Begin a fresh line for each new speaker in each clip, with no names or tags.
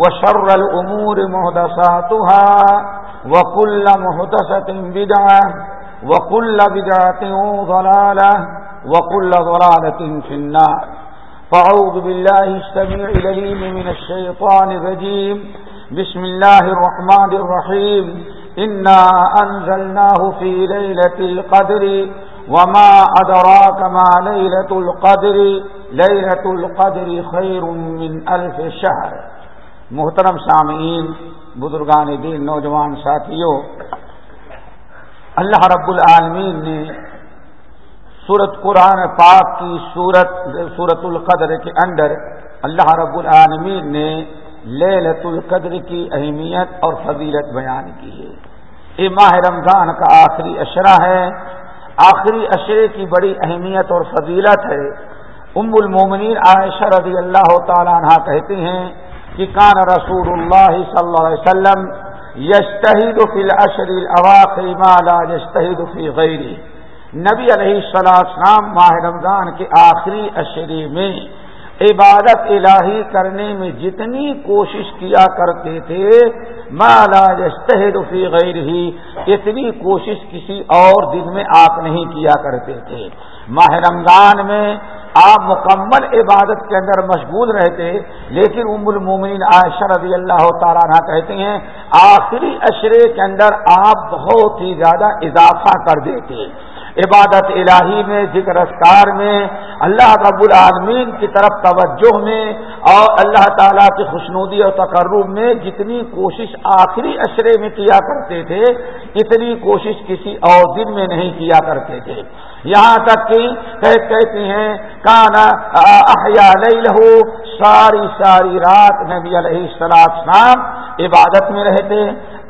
وشر الأمور مهدساتها وكل مهدسة بدعة وكل بدعة ضلالة وكل ضلالة في النار. فعوذ بالله السميع لليم من الشيطان الرجيم. بسم الله الرحمن الرحيم. إنا أنزلناه في ليلة القدر وما أدراك ما ليلة القدر. ليلة القدر خير من ألف شهر. محترم سامعین، بزرگان دین، نوجوان ساتھیوں، اللہ رب العالمین نے سورت قرآن پاک کی سورت سورت القدر کے اندر اللہ رب العالمین نے لیلت القدر کی اہمیت اور فضیلت بیان کی ہے۔ یہ ماہ رمضان کا آخری اشرہ ہے۔ آخری اشرے کی بڑی اہمیت اور فضیلت ہے۔ ام المومنین عائشہ رضی اللہ تعالیٰ عنہ کہتے ہیں کہ کان رسول اللہ صلی اللہ علیہ وسلم یشتہد فی الاشر الاواخر ما لا یشتہد فی غیری۔ نبی علیہ السلام ماہ رمضان کے آخری اشرے میں عبادت الہی کرنے میں جتنی کوشش کیا کرتے تھے مالا یشتہد فی غیر ہی اتنی کوشش کسی اور دن میں آپ نہیں کیا کرتے تھے۔ ماہ رمضان میں آپ مکمل عبادت کے اندر مشغول رہتے، لیکن ام المومنین عائشہ رضی اللہ تعالیٰ عنہ کہتے ہیں، آخری اشرے کے اندر آپ بہت ہی زیادہ اضافہ کر دیتے۔ عبادت الہی میں، ذکر اسکار میں، اللہ رب العالمین کی طرف توجہ میں اور اللہ تعالیٰ کی خوشنودی اور تقرب میں جتنی کوشش آخری اشرے میں کیا کرتے تھے، اتنی کوشش کسی اور دن میں نہیں کیا کرتے تھے۔ یہاں تک کہ کہتے ہیں کانا احیا لہو ساری ساری رات نبی علیہ السلام عبادت میں رہتے،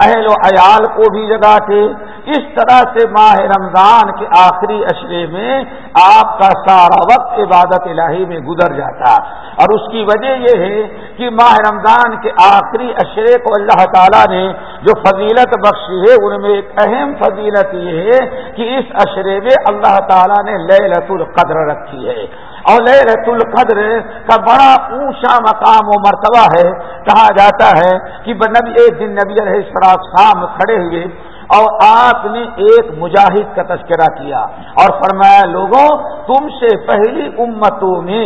اہل و عیال کو بھی جگاتے اس طرح سے ماہ رمضان کے آخری اشرے میں آپ کا سارا وقت عبادت الہی میں گزر جاتا اور اس کی وجہ یہ ہے کہ ماہ رمضان کے آخری اشرے کو اللہ تعالیٰ نے جو فضیلت بخشی ہے، ان میں ایک اہم فضیلت یہ ہے کہ اس اشرے میں اللہ تعالیٰ نے لت القدر رکھی ہے۔ اور لت القدر کا بڑا اونچا مقام و مرتبہ ہے، کہا جاتا ہے کہ نبی ایک دن نبی علیہ السلام کھڑے ہوئے اور آپ نے ایک مجاہد کا تذکرہ کیا اور فرمایا، لوگوں، تم سے پہلی امتوں میں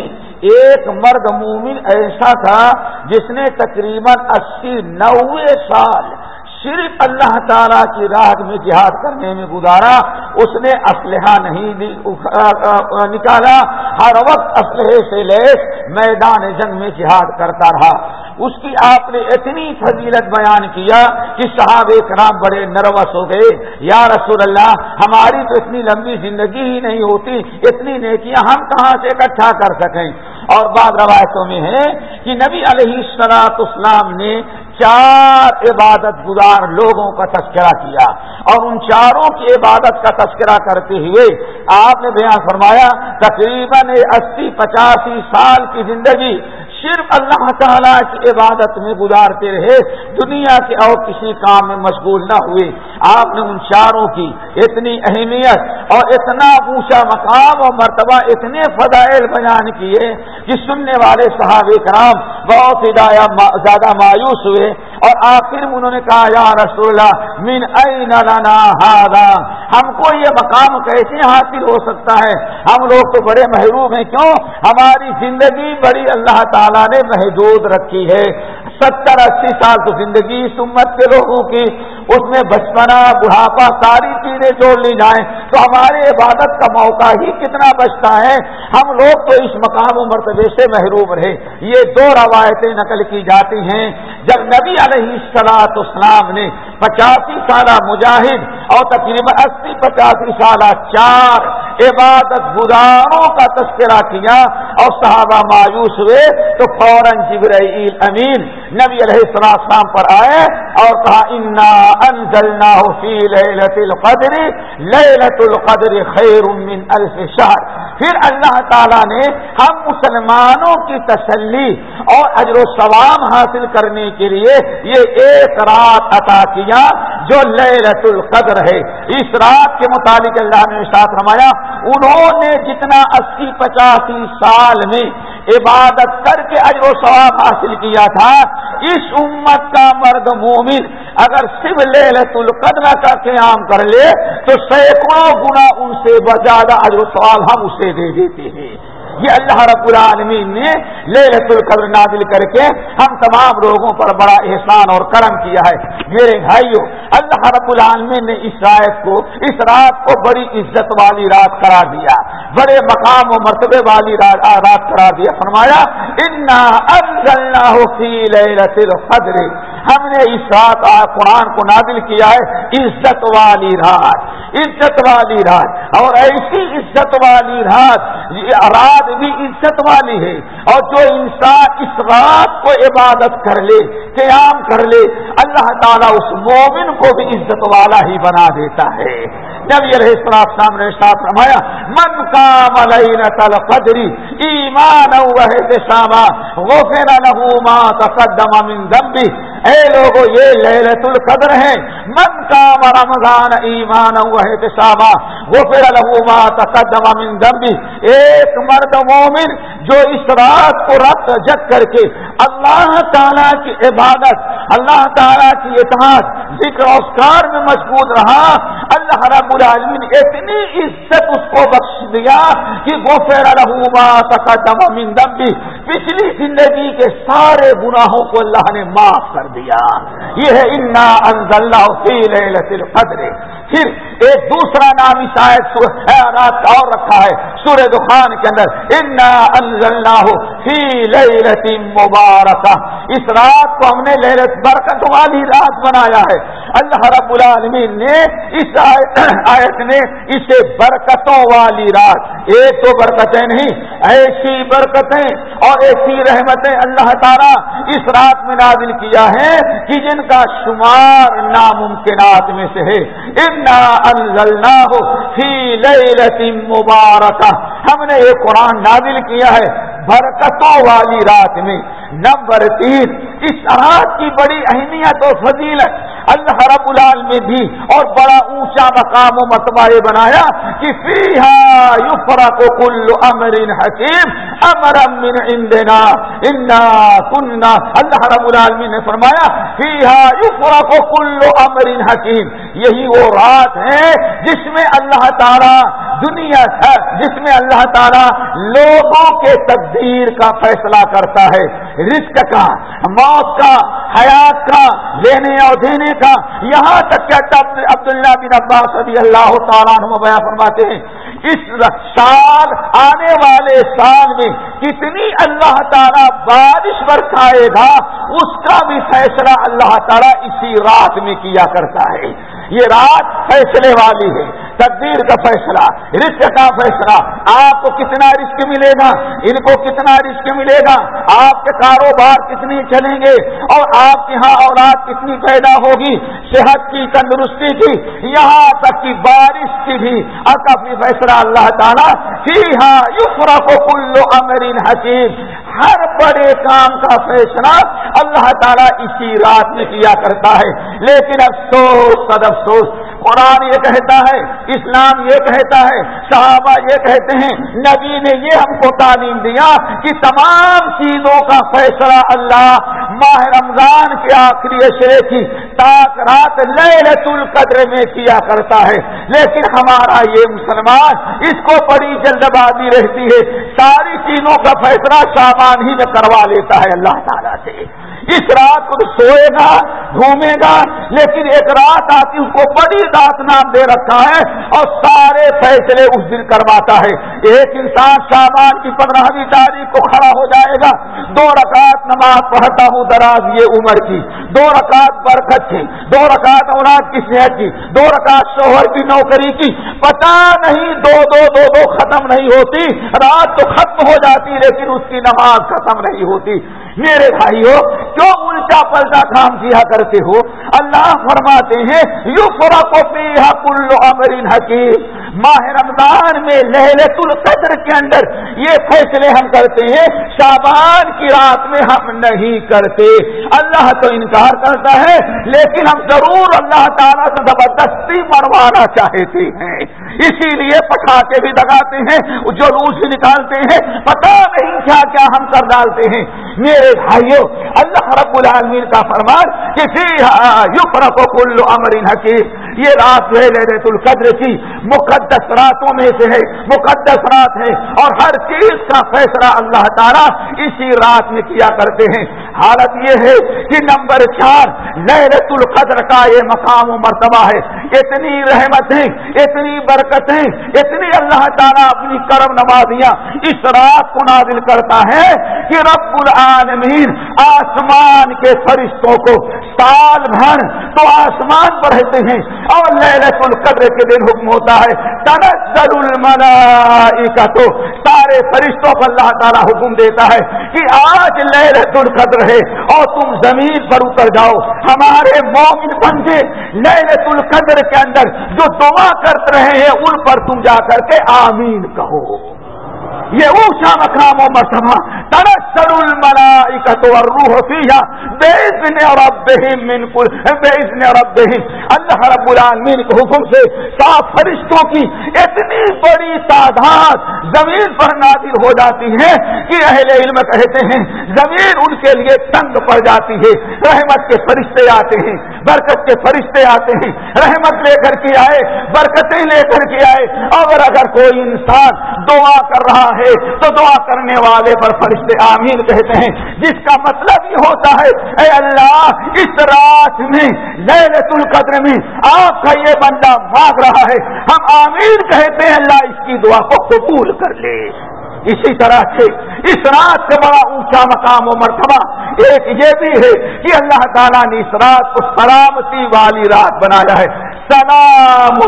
ایک مرد مومن ایسا تھا جس نے تقریباً اسی نوے سال صرف اللہ تعالی کی راہ میں جہاد کرنے میں گزارا۔ اس نے اسلحہ نہیں نکالا۔ ہر وقت اسلحے سے لیس میدان جنگ میں جہاد کرتا رہا۔ اس کی آپ نے اتنی فضیلت بیان کیا کہ صاحب ایک نام بڑے نروس ہو گئے۔ یا رسول اللہ ہماری تو اتنی لمبی زندگی ہی نہیں ہوتی، اتنی نیکیاں ہم کہاں سے اکٹھا کر سکیں؟ اور بعض روایتوں میں ہے کہ نبی علیہ السلاط اسلام نے چار عبادت گزار لوگوں کا تذکرہ کیا۔ اور ان چاروں کی عبادت کا تذکرہ کرتے ہوئے آپ نے بیان فرمایا، تقریباً اسی پچاسی سال کی زندگی صرف اللہ تعالیٰ کی عبادت میں گزارتے رہے، دنیا کے اور کسی کام میں مشغول نہ ہوئے۔ آپ نے ان چاروں کی اتنی اہمیت اور اتنا اونچا مقام اور مرتبہ اتنے فضائل بیان کیے کہ سننے والے صحابہ کرام بہت ہی زیادہ مایوس ہوئے۔ اور آخر میں انہوں نے کہا، یا رسول اللہ من این لنا ہادا ہم کو یہ مقام کیسے حاصل ہو سکتا ہے؟ ہم لوگ تو بڑے محروم ہیں، کیوں؟ ہماری زندگی بڑی اللہ تعالیٰ نے محدود رکھی ہے۔ ستر اسی سال تو زندگی اس امت کے لوگوں کی اس میں بچپنا، بڑھاپا ساری چیزیں جوڑ لی جائیں تو ہمارے عبادت کا موقع ہی کتنا بچتا ہے۔ ہم لوگ تو اس مقام و مرتبے سے محروم رہے۔ یہ دو روایتیں نقل کی جاتی ہیں۔ جب نبی علیہ السلاط اسلام نے پچاسی سالہ مجاہد اور تقریباً اسی پچاسی سالہ چار عبادت گزاروں کا تذکرہ کیا اور صحابہ مایوس ہوئے تو فوراً جبرائیل امین نبی علیہ السلام پر آئے اور کہا، انا انزلنا فی لیلت القدر لیلت القدر خیر من الف شہر پھر اللہ تعالیٰ نے ہم مسلمانوں کی تسلی اور اجر و ثواب حاصل کرنے کے لیے یہ ایک رات عطا کیا۔ جو لیلت القدر ہے۔ اس رات کے متعلق اللہ نے ساتھ رمایا انہوں نے جتنا اسی پچاسی سال میں عبادت کر کے اجر و ثواب حاصل کیا تھا، اس امت کا مرد مومن اگر صرف لہلت القدر کا قیام کر لے، تو سینکڑوں گنا ان سے زیادہ اجر و ثواب ہم اسے دے دیتے ہیں۔ یہ اللہ رب العالمین نے لہلت القدر نازل کر کے ہم تمام لوگوں پر بڑا احسان اور کرم کیا ہے۔ میرے بھائیوں اللہ رب العالمین نے اس رات کو، اس رات کو بڑی عزت والی رات قرار دیا، بڑے مقام و مرتبے والی رات قرار دیا۔ فرمایا القدر ہم نے اس رات قرآن کو نازل کیا ہے، عزت والی رات، عزت والی رات، اور ایسی عزت والی رات، یہ رات بھی عزت والی ہے۔ اور جو انسان اس رات کو عبادت کر لے، قیام کر لے، اللہ تعالیٰ اس مومن کو بھی عزت والا ہی بنا دیتا ہے۔ جب یہ السلام سامنے ساتھ رمایا من کا ملئی تل قدری ایمان شامہ غفر له ما تقدم من ذنبه اے لوگو، یہ لہلت القدر ہے من کا رمضان ایمان احتسابا، غفر له ما تقدم من ذنبه ایک مرد مومن جو اس رات کو رت جگ کر کے اللہ تعالی کی عبادت، اللہ تعالی کی اتحاد ذکر اسکار میں مضبوط رہا۔ اللہ رب العالمین اتنی عزت اس کو بخش دیا کہ غفر له ما تقدم من ذنبه پچھلی زندگی کے سارے گناہوں کو اللہ نے معاف کر دیا۔ یہ ہے انا انزل فی لیلت القدر۔ پھر ایک دوسرا نام شاید رات اور رکھا ہے، سورہ دخان کے اندر۔ انا انزل فی لیلت مبارکہ اس رات کو ہم نے لہرت برکت والی رات بنایا ہے۔ اللہ رب العالمین نے اس آیت نے اسے برکتوں والی رات۔ ایک تو برکتیں نہیں ایسی برکتیں اور ایسی رحمتیں اللہ تعالیٰ اس رات میں نازل کیا ہے۔ کہ جن کا شمار ناممکنات میں سے ہے۔ فی لیلت مبارکہ ہم نے یہ قرآن نازل کیا ہے برکتوں والی رات میں۔ نمبر تین، اس رات کی بڑی اہمیت اور فضیلت۔ اللہ رب العال میں بھی اور بڑا اونچا مقام و مرتبہ بنایا کہ فیہا یفرق کل امر حکیم امر من عندنا، انا کننا۔ اللہ رب العالمین نے فرمایا، فیہا یفرق کل امر حکیم۔ یہی وہ رات ہے جس میں اللہ تعالی دنیا جس میں اللہ تعالی لوگوں کے تقدیر کا فیصلہ کرتا ہے۔ رزق کا، موت کا، حیات کا، لینے اور دینے کا یہاں تک کیا عبداللہ بن عباس رضی اللہ تعالیٰ بیان فرماتے ہیں، اس سال آنے والے سال میں کتنی اللہ تعالیٰ بارش برسائے گا، اس کا بھی فیصلہ اللہ تعالیٰ اسی رات میں کیا کرتا ہے۔ یہ رات فیصلے والی ہے۔ تقدیر کا فیصلہ، رزق کا فیصلہ۔ آپ کو کتنا رزق ملے گا؟ ان کو کتنا رزق ملے گا؟ آپ کے کاروبار کتنی چلیں گے؟ اور آپ کے یہاں اولاد کتنی پیدا ہوگی؟ صحت کی، تندرستی کی، یہاں تک کہ بارش کی بھی۔ اکفی فیصلہ اللہ تعالیٰ جی ہاں یسرا کو کلو امرین حکیم۔ ہر بڑے کام کا فیصلہ اللہ تعالیٰ اسی رات میں کیا کرتا ہے۔ لیکن افسوس، سد افسوس قرآن یہ کہتا ہے، اسلام یہ کہتا ہے، صحابہ یہ کہتے ہیں، نبی نے یہ ہم کو تعلیم دیا کہ تمام چیزوں کا فیصلہ اللہ ماہ رمضان کے آخری اشرے کی، تاک رات لہ القدر میں کیا کرتا ہے۔ لیکن ہمارا یہ مسلمان اس کو بڑی جلد بازی رہتی ہے، ساری چیزوں کا فیصلہ سامان ہی میں کروا لیتا ہے اللہ تعالیٰ سے۔ اس رات کو سوئے گا، گھومے گا، لیکن ایک رات آتی اس کو بڑی رات نام دے رکھا ہے اور سارے فیصلے اس دن کرواتا ہے۔ ایک انسان شابان کی پندرہویں تاریخ کو کھڑا ہو جائے گا۔ دو رکعت نماز پڑھتا ہوں دراز یہ عمر کی۔ دو رکعت برکت کی۔ دو رکعت اولاد کی صحت کی۔ دو رکعت شوہر کی نو نوکری کی۔ پتا نہیں، دو دو دو دو ختم نہیں ہوتی۔ رات تو ختم ہو جاتی، لیکن اس کی نماز ختم نہیں ہوتی۔ میرے بھائیو، کیوں الٹا پلٹا کام کیا کرتے ہو؟ اللہ فرماتے ہیں یو پورا کو امرین حکیم۔ ماہ رمضان میں لہلت القدر کے اندر یہ فیصلے ہم کرتے ہیں شابان کی رات میں ہم نہیں کرتے۔ اللہ تو انکار کرتا ہے، لیکن ہم ضرور اللہ تعالیٰ سے زبردستی مروانا چاہتے ہیں۔ اسی لیے پٹاخے بھی لگاتے ہیں، جو روس نکالتے ہیں پتا نہیں کیا کیا ہم کر ڈالتے ہیں۔ میرے بھائیوں اللہ رب العالمین کا فرمان کسی یو فرق کلو امرین حکیم۔ یہ رات جو ہے لہلت القدر کی مقدس راتوں میں سے ہے، مقدس رات ہے اور ہر چیز کا فیصلہ اللہ تعالیٰ اسی رات میں کیا کرتے ہیں۔ حالت یہ ہے کہ نمبر چار لہرت القدر کا یہ مقام و مرتبہ ہے۔ اتنی رحمتیں اتنی برکتیں اتنی اللہ تعالیٰ اپنی کرم نوازیاں اس رات کو نازل کرتا ہے کہ رب العالمین آسمان کے فرشتوں کو سال بھر تو آسمان پر رہتے ہیں اور لہرت القدر کے دن حکم ہوتا ہے، تنزل الملائکہ تو سارے فرشتوں کو اللہ تعالیٰ حکم دیتا ہے کہ آج لہرت القدر ہے اور تم زمین پر اتر جاؤ۔ ہمارے مومن بندے لہرت القدر کے اندر جو دعا کرتے رہے ہیں، ان پر تم جا کر کے آمین کہو۔ یہ اونچا مقام و مرتبہ تنسر الملائکت والروح فیہا بیزن ربہم من کل بیزن ربہم۔ اللہ رب العالمین کے حکم سے صاف فرشتوں کی اتنی بڑی تعداد زمین پر نازل ہو جاتی ہے کہ اہل علم کہتے ہیں زمین ان کے لیے تنگ پڑ جاتی ہے، رحمت کے فرشتے آتے ہیں۔ برکت کے فرشتے آتے ہیں، رحمت لے کر کے آئے، برکتیں لے کر کے آئے۔ اور اگر کوئی انسان دعا کر رہا ہے، تو دعا کرنے والے پر فرشتے آمین کہتے ہیں۔ جس کا مطلب یہ ہوتا ہے، اے اللہ، اس رات میں لہلت القدر میں آپ کا یہ بندہ مانگ رہا ہے۔ ہم آمین کہتے ہیں، اللہ اس کی دعا کو قبول کر لے۔ اسی طرح سے اس رات سے بڑا اونچا مقام و مرتبہ ایک یہ بھی ہے کہ اللہ تعالیٰ نے اس رات کو سلامتی والی رات بنایا ہے۔ سلام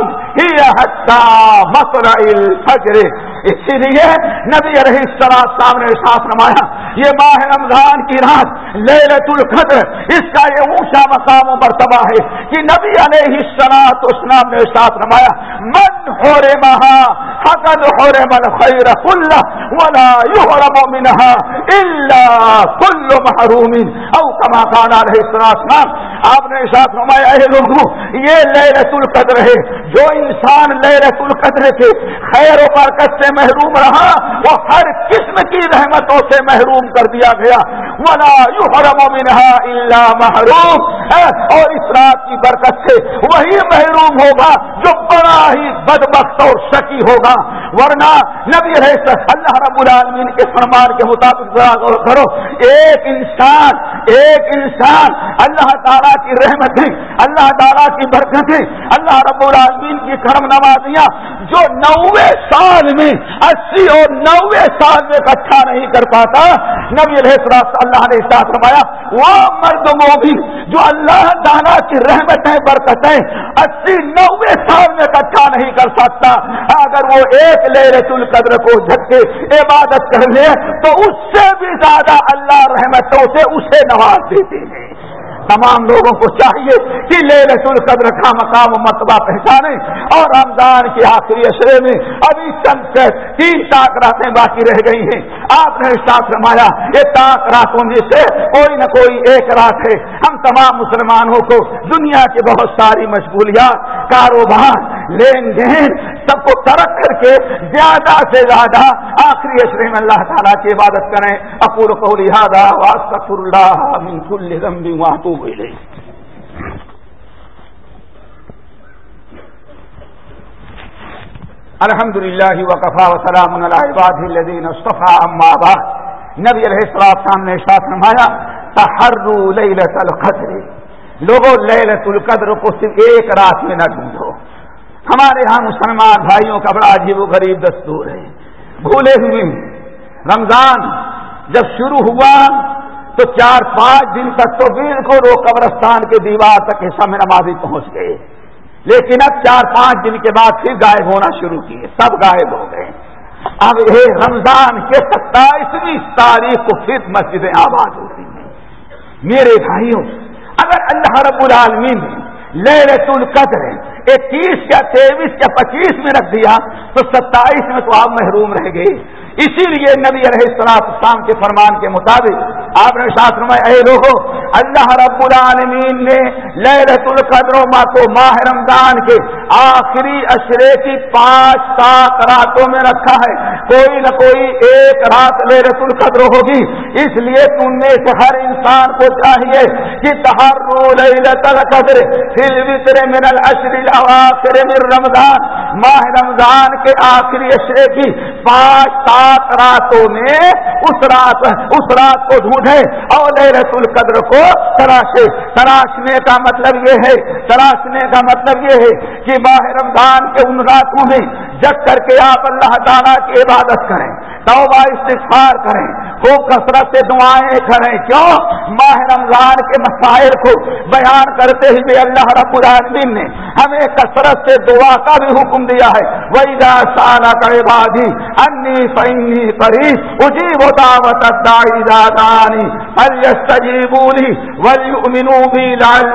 مسر الفجر۔ اسی لیے نبی علیہ السلام سامنے ساتھ نمایا یہ ماہ رمضان کی رات للت القدر، اس کا یہ اونچا مقام و مرتبہ ہے کہ نبی علیہ السلام اسلام نے ساتھ نمایا من ہو رے مہا حقد ہو من خیر اللہ ولا يهرب منها الا كل محروم او كما قال عليه السلام آپ نے ساتھ نمایا اے لوگوں یہ لہرت القدر ہے جو انسان لہرت القدر کے خیر و برکت سے محروم رہا، وہ ہر قسم کی رحمتوں سے محروم کر دیا گیا۔ ولا يحرم منها الا محروم۔ اور اس رات کی برکت سے وہی محروم ہوگا جو بڑا ہی بدبخت اور شکی ہوگا۔ ورنہ نبی رہے اللہ رب العالمین کے فرمان کے مطابق کرو، ایک انسان ایک انسان اللہ تعالیٰ کی رحمتیں اللہ تعالیٰ کی برکتیں اللہ رب العالمین کی کرم نوازیاں جو نوے سال میں، اسی اور نوے سال میں اکٹھا نہیں کر پاتا۔ نبی علیہ اللہ نے ساتھ روایا وہ مرد بھی جو اللہ تعالیٰ کی رحمتیں، برکتیں اسی نوے سال میں اکٹھا نہیں کر سکتا۔ اگر وہ ایک لہرت القدر کو جھٹکے عبادت کر لے، تو اس سے بھی زیادہ اللہ رحمتوں سے اسے نواز دیتے ہیں تمام لوگوں کو چاہیے کہ لے رسول قدر کا مقام و مرتبہ پہچانے اور رمضان کے آخری اشرے میں ابھی چند سے تین تاک راتیں باقی رہ گئی ہیں۔ آپ نے ساتھ رمایا یہ تاک راتوں میں سے کوئی نہ کوئی ایک رات ہے۔ ہم تمام مسلمانوں کو دنیا کی بہت ساری مشغولیات، کاروبار، لین دین کو ترک کر کے زیادہ سے زیادہ آخری اشرے میں اللہ تعالیٰ کی عبادت کریں۔ اپور کو لہٰذا واسطر اللہ من کل ذنب واتوب الیہ۔ الحمد للہ وقفا وسلام الدین صفا بعد۔ نبی علیہ السلام سامنے ساتھ نمایا تحرو لیلت القدر۔ لوگوں لیلت القدر کو صرف ایک رات میں نہ ڈھونڈو۔ ہمارے ہاں مسلمان بھائیوں کا بڑا عجیب و غریب دستور ہے۔ بھولے ہوئے۔ رمضان جب شروع ہوا تو چار پانچ دن تک تو بالکل وہ قبرستان کے دیوار تک حصہ میں نمازی پہنچ گئے۔ لیکن اب چار پانچ دن کے بعد پھر غائب ہونا شروع کیے۔ سب غائب ہو گئے۔ اب یہ رمضان کے ستائیسویں تاریخ کو پھر مسجدیں آباد ہوتی ہیں۔ میرے بھائیوں، اگر اللہ رب العالمین نے لہرت القدر اکیس یا تیئیس یا پچیس میں رکھ دیا تو ستائیس میں تو آپ محروم رہ گئے اسی لیے نبی علیہ السلام کے فرمان کے مطابق آپ نے شاستر میں اے لوگوں اللہ رب العالمین نے لہرت القدر کو ماہ رمضان کے آخری اشرے کی پانچ سات راتوں میں رکھا ہے۔ کوئی نہ کوئی ایک رات لہرت القدر ہوگی۔ اس لیے تم میں سے ہر انسان کو چاہیے کہ تہر لہرت القدر پھر وطر من الاشر الاواخر من رمضان، ماہ رمضان کے آخری اشرے کی پانچ سات راتوں میں اس رات اس رات کو ڈھونڈے اور لہرت القدر کو تراشے تراشنے کا مطلب یہ ہے، تراشنے کا مطلب یہ ہے کہ ماہ رمضان کے ان راتوں میں جگ کر کے آپ اللہ تعالیٰ کی عبادت کریں۔ توبہ استغفار کریں۔ خوب کثرت سے دعائیں کریں۔ کیوں؟ ماہ رمضان کے مسائل کو بیان کرتے ہوئے اللہ رب العالمین نے ہمیں کثرت سے دعا کا بھی حکم دیا ہے۔ وہی سالہ کرے بادی انی فنی پری اجی وہ دعوت دانی بولی ولی امینو بھی لال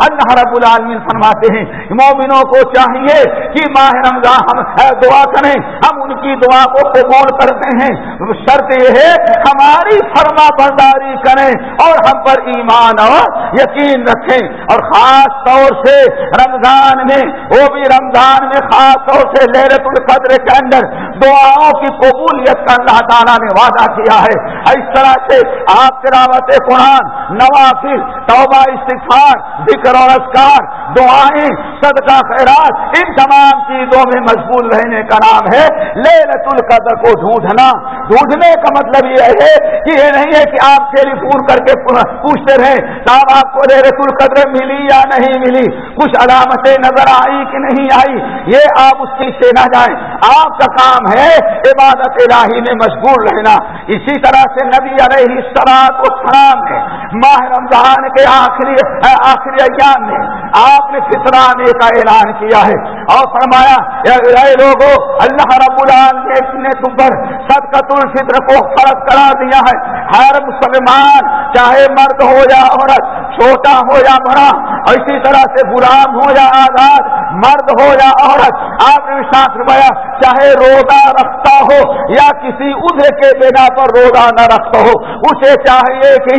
اللہ رب العالمین فرماتے ہیں، مومنوں کو چاہیے کہ ماہ رمضان ہم دعا کریں۔ ہم ان کی دعا کو قبول کرتے ہیں، شرط یہ ہے ہماری فرما برداری کریں اور ہم پر ایمان اور یقین رکھیں۔ اور خاص طور سے رمضان میں، وہ بھی رمضان میں خاص طور سے لہرت القدر کے اندر دعاؤں کی قبولیت کا اللہ تعالیٰ نے وعدہ کیا ہے۔ اس طرح سے آپ تلاوت قرآن، نوافل، توبہ استغفار، ذکر اور اسکار دعائیں، صدقہ، خیرات، ان تمام چیزوں میں مشغول رہنے کا نام ہے۔ لہرت القدر کو ڈھونڈنا۔ ڈھونڈنے کا مطلب یہ ہے کہ یہ نہیں ہے کہ آپ ٹیلی فون کر کے پوچھتے رہے صاحب آپ کو لہرت القدر ملی یا نہیں ملی؟ کچھ علامتیں نظر آئی کہ نہیں آئی یہ آپ اس چیز سے نہ جائیں۔ آپ کا کام ہے، عبادت الہی میں مشغول رہنا۔ اسی طرح سے نبی علیہ سرات و سلام نے ماہ رمضان کے آخری آخری ایام میں آپ نے فطرانے کا اعلان کیا ہے۔ اور فرمایا، اے لوگوں اللہ رب العالمین نے تم پر صدقۃ الفطر کو فرض قرار دیا ہے۔ ہر مسلمان، چاہے مرد ہو یا عورت، چھوٹا ہو یا بڑا، اسی طرح سے غلام ہو یا آزاد، مرد ہو یا عورت آپ نے ساتھ روایا چاہے روزہ رکھتا ہو یا کسی ادھر کے بنا پر روزہ نہ رکھتا ہو، اسے چاہیے کہ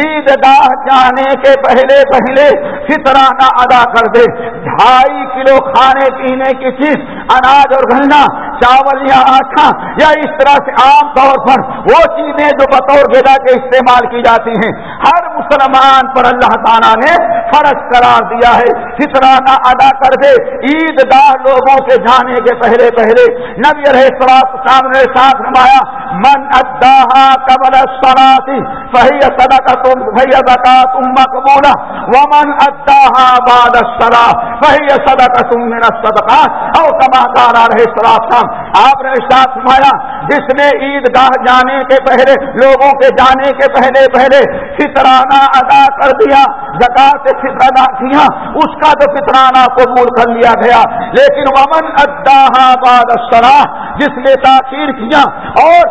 عید گاہ جانے کے پہلے پہلے فطرانہ ادا کر دے۔ ڈھائی کلو کھانے پینے کی چیز، اناج اور گھننا، چاول یا آٹھا یا اس طرح سے عام طور پر وہ چیزیں جو بطور گدا کے استعمال کی جاتی ہیں۔ ہر مسلمان پر اللہ تعالیٰ نے فرض قرار دیا ہے۔ فطرانہ ادا کر دے عید گاہ لوگوں کے جانے کے پہلے پہلے نبی علیہ السلام سامنے ساتھ نمایا من ادا قبل سراسی صحیح سدا کا تم صحیح ادا تم مقبولا ومن ادا بعد سرا صحیح سدا کا تم میرا صدقہ اور کما کارا رہے سلام آپ نے ساتھ نمایا جس نے عید گاہ جانے کے پہلے، لوگوں کے جانے کے پہلے پہلے فطرانہ ادا کر دیا زکات سے فطر ادا کیا، اس کا تو فطرانہ قبول کر لیا گیا۔ لیکن ومن ادا بعد جس نے تاخیر کیا اور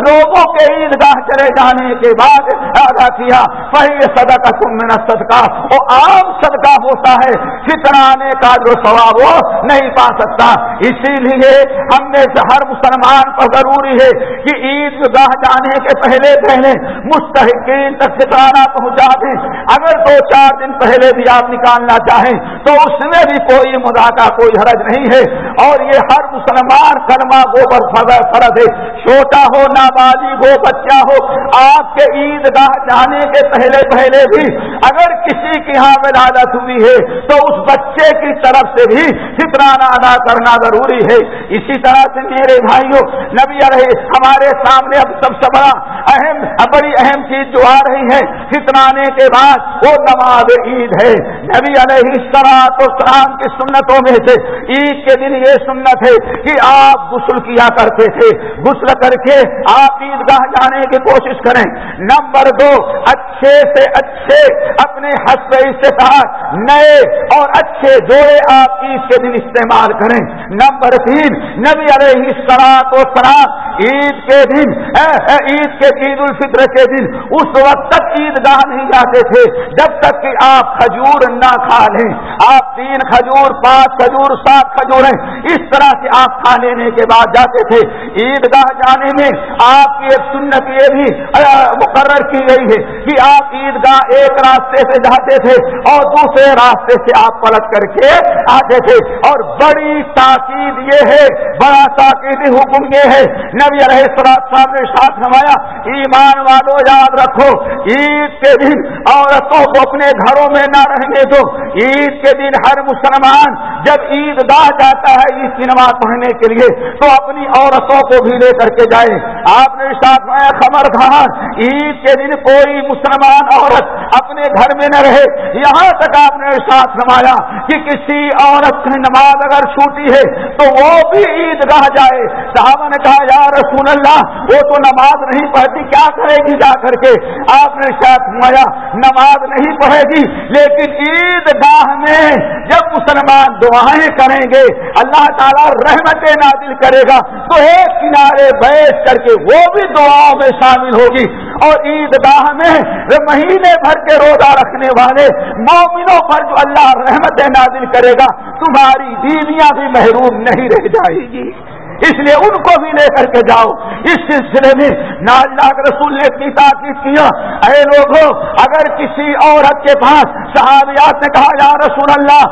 لوگوں کے عیدگاہ چلے جانے کے بعد ادا کیا وہی صدقہ تم صدقہ وہ عام صدقہ ہوتا ہے، فطرانے کا جو ثواب وہ نہیں پا سکتا۔ اسی لیے ہم نے ہر مسلمان پر ضروری ہے کہ عید گاہ جانے کے پہلے پہلے مستحقین تک ستارہ پہنچا دیں۔ اگر دو چار دن پہلے بھی آپ نکالنا چاہیں تو اس میں بھی کوئی مذاکرہ کوئی حرج نہیں ہے۔ اور یہ ہر مسلمان کلمہ گوبر فرض ہے چھوٹا ہو، نابالغ ہو، بچہ ہو، آپ کے عید گاہ جانے کے پہلے پہلے بھی اگر کسی کی یہاں ولادت ہوئی ہے تو اس بچے کی طرف سے بھی فطرانہ ادا کرنا ضروری ہے۔ اسی طرح سے میرے بھائیوں، نبی رہے ہمارے سامنے اب سب سے بڑا اہم بڑی اہم چیز جو آ رہی ہے، فطرانے کے بعد وہ نماز عید ہے۔ نبی علیہ السلام کی سنتوں میں سے عید کے دن یہ سنت ہے کہ آپ غسل کیا کرتے تھے۔ غسل کر کے آپ عید گاہ جانے کی کوشش کریں۔ نمبر دو، اچھے سے اچھے اپنے حسب استطاعت، نئے اور اچھے جوڑے آپ عید کے دن استعمال کریں۔ نمبر تین، نبی علیہ السلام و سلام عید کے دن عید کے عید الفطر کے دن اس وقت تک عید گاہ نہیں جاتے تھے۔ جب تک کہ آپ کھجور نہ کھا لیں۔ آپ تین کھجور، پانچ کھجور، سات کھجور اس طرح سے آپ کھا لینے کے بعد جاتے تھے۔ عید گاہ جانے میں آپ کی ایک سنت یہ بھی مقرر کی گئی ہے کہ آپ عید گاہ ایک راستے سے جاتے تھے اور دوسرے راستے سے آپ پلٹ کر کے آتے تھے۔ اور بڑی تاکید یہ ہے، بڑا تاکیدی حکم یہ ہے۔ نبی علیہ صاحب نے ساتھ نمایا ایمان والو، یاد رکھو، عید کے دن عورتوں کو اپنے گھروں میں نہ رہنے دو۔ عید کے دن ہر مسلمان جب عید گاہ جاتا ہے عید کی نماز پڑھنے کے لیے تو اپنی عورتوں کو بھی لے کر کے جائے آپ نے ساتھ میں خبر خان عید کے دن کوئی مسلمان عورت اپنے گھر میں نہ رہے۔ یہاں تک آپ نے ساتھ نمایا کہ کسی عورت کی نماز اگر چھوٹی ہے تو وہ بھی عید گاہ جائے۔ صحابہ نے کہا، یا رسول اللہ، وہ تو نماز نہیں پڑھتی، کیا کرے گی جا کر کے؟ آپ نے ساتھ نمایا نماز نہیں پڑھے گی، لیکن عید گاہ میں جب مسلمان دعائیں کریں گے، اللہ تعالیٰ رحمت نازل کرے گا۔ تو ایک کنارے بیٹھ کر کے وہ بھی دعاؤں میں شامل ہوگی اور عید گاہ میں مہینے بھر کے روزہ رکھنے والے مومنوں پر جو اللہ رحمت نازل کرے گا، تمہاری بیویاں بھی محروم نہیں رہ جائے گی۔ اس لیے ان کو بھی لے کر کے جاؤ۔ اس سلسلے میں ناجلاک رسول نے اتنی تاکید کیا اے لوگوں، اگر کسی عورت کے پاس صحابیات نے کہا، یا رسول اللہ،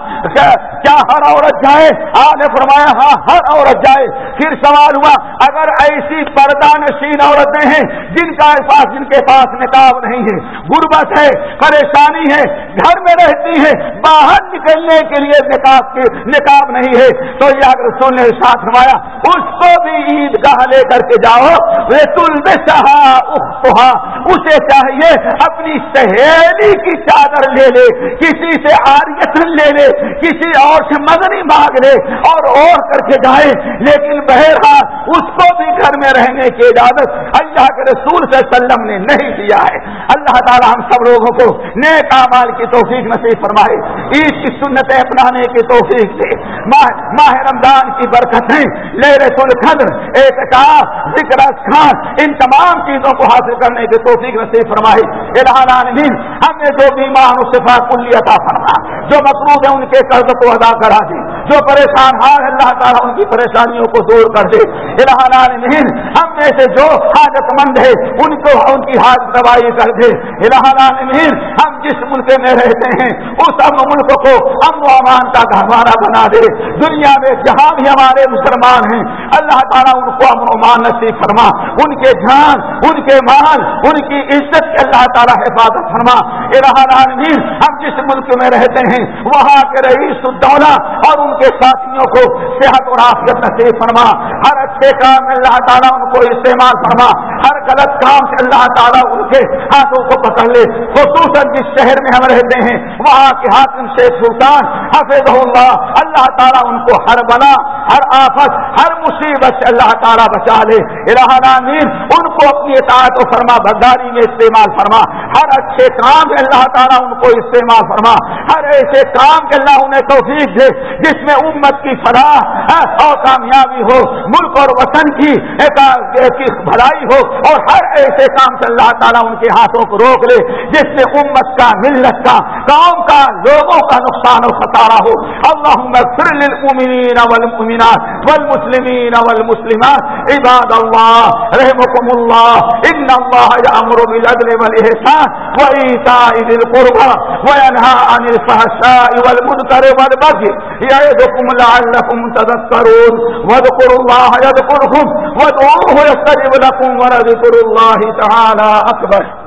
کیا ہر عورت جائے؟ آپ نے فرمایا ہاں ہر عورت جائے۔ پھر سوال ہوا، اگر ایسی پردہ نشین عورتیں ہیں، جن کا پاس جن کے پاس نکاب نہیں ہے، غربت ہے، پریشانی ہے، گھر میں رہتی ہے باہر نکلنے کے لیے نکاب نکاب نہیں ہے، تو یہ رسول نے ساتھ فرمایا اس کو بھی عید گاہ لے کر کے جاؤ اسے چاہیے اپنی سہیلی کی چادر لے لے، کسی سے آریتن لے لے، کسی اور سے مدنی مانگ لے اور اور کر کے جائے۔ لیکن بہرحال اس کو بھی گھر میں رہنے کی اجازت اللہ کے رسول سے سلم نے نہیں دیا ہے۔ اللہ تعالیٰ ہم سب لوگوں کو نیک مال کی توفیق نصیب فرمائے۔ عید کی سنتیں اپنانے کی توفیق دے۔ ماہ رمضان کی برکتیں لے رہے القدر اعتکاف ذکر خان ان تمام چیزوں کو حاصل کرنے کی توفیق نصیب فرمائی۔ العالمین، ہم نے جو بیمار صفا کلی عطا فرما۔ جو مقروض ہے ان کے قرض کو ادا کرا دی۔ جو پریشان حال اللہ تعالیٰ ان کی پریشانیوں کو دور کر دے۔ العالمین، ہم میں سے جو حاجت مند ہے ان کو ان کی حاجت دوائی کر دے۔ العالمین، ہم جس ملک میں رہتے ہیں، اس امن ملک کو امن و امان کا گہوارہ بنا دے۔ دنیا میں جہاں بھی ہمارے مسلمان ہیں۔ اللہ تعالیٰ ان کو امن و مان نصیب فرما، ان کے جان، ان کے مال، ان کی عزت کے اللہ تعالیٰ حفاظت فرما۔ العالمین، ہم جس ملک میں رہتے ہیں، وہاں کے رئیس الدولہ اور ان کے ساتھیوں کو صحت اور آفیت نصیب فرما۔ ہر اچھے کام میں اللہ تعالیٰ ان کو استعمال فرما۔ ہر غلط کام سے اللہ تعالیٰ ان کے ہاتھوں کو پکڑ لے۔ خصوصاً جس شہر میں ہم رہتے ہیں، وہاں کے حاکم شیخ سلطان حفظ اللہ۔ اللہ تعالیٰ ان کو ہر بنا ہر آفت، ہر مصیبت سے اللہ تعالیٰ بچا لے العالمین ان کو اپنی اطاعت و فرما برداری میں استعمال فرما۔ ہر اچھے کام میں اللہ تعالیٰ ان کو استعمال فرما۔ ہر ایسے کام کے اللہ انہیں توفیق دے جس میں امت کی فلاح ہاں، اور کامیابی ہو، ملک اور وطن کی بھلائی ہو۔ اور ہر ایسے کام سے اللہ تعالیٰ ان کے ہاتھوں کو روک لے جس میں امت کا، ملت کا، قوم کا، لوگوں کا نقصان و خطارہ ہو۔ اللہ اغفر للمؤمنین والمؤمنات والمسلمین والمسلمات۔ عباد اللہ رحمكم اللہ۔ ان اللہ یامر بالعدل والاحسان وایتاء ذی القربى وینهى عن الفحشاء والمنکر والبغي یعظکم لعلکم تذکرون واذکروا الله یذکرکم وادعوه يستجب لكم ولذكر الله تعالى اکبر